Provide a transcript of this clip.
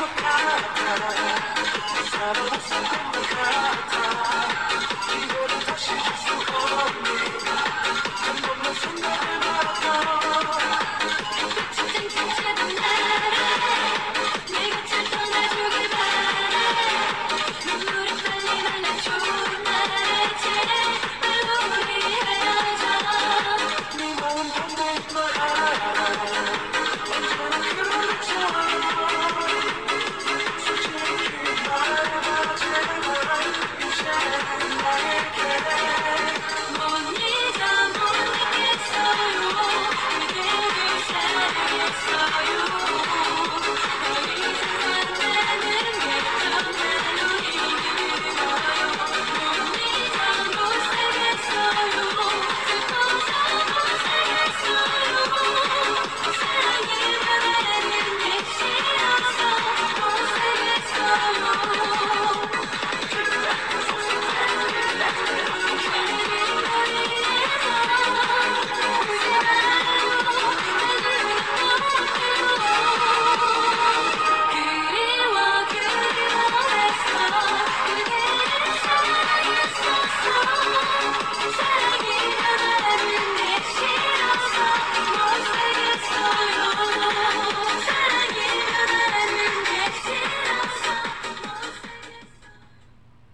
superpower.